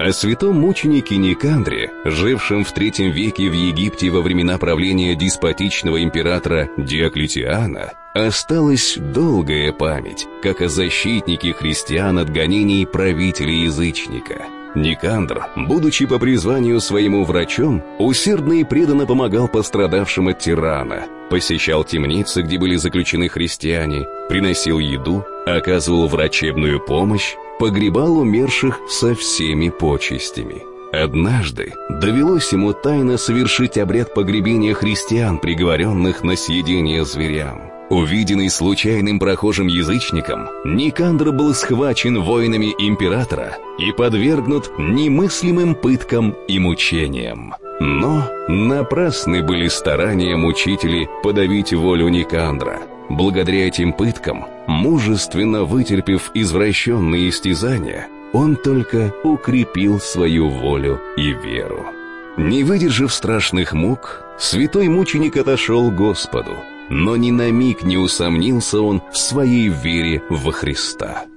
О святом мученике Никандре, жившем в третьем веке в Египте во времена правления деспотичного императора Диоклетиана, осталась долгая память, как о защитнике христиан от гонений правителя-язычника. Никандр, будучи по призванию своему врачом, усердно и преданно помогал пострадавшим от тирана, посещал темницы, где были заключены христиане, приносил еду, оказывал врачебную помощь, погребал умерших со всеми почестями. Однажды довелось ему тайно совершить обряд погребения христиан, приговоренных на съедение зверям. Увиденный случайным прохожим язычником, Никандр был схвачен воинами императора и подвергнут немыслимым пыткам и мучениям. Но напрасны были старания мучителей подавить волю Никандра. Благодаря этим пыткам, мужественно вытерпев извращенные истязания, он только укрепил свою волю и веру. Не выдержав страшных мук, святой мученик отошел Господу, но ни на миг не усомнился он в своей вере во Христа –